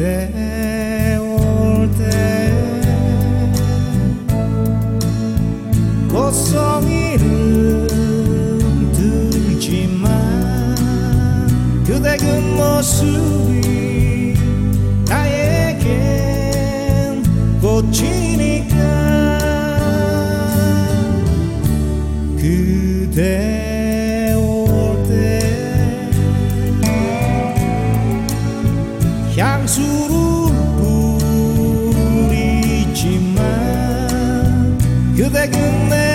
때올 때 꽃송이는 들지만 그대 그 모습이 나에겐 꽃이니까. 그대 향수를 뿌리지만 그대 그내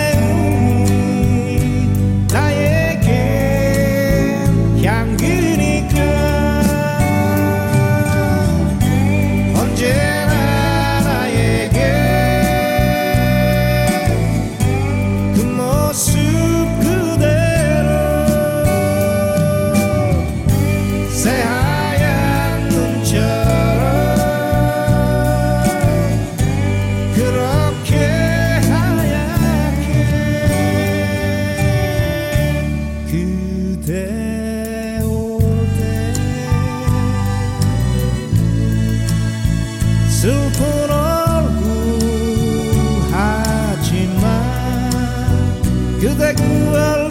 que te cuelga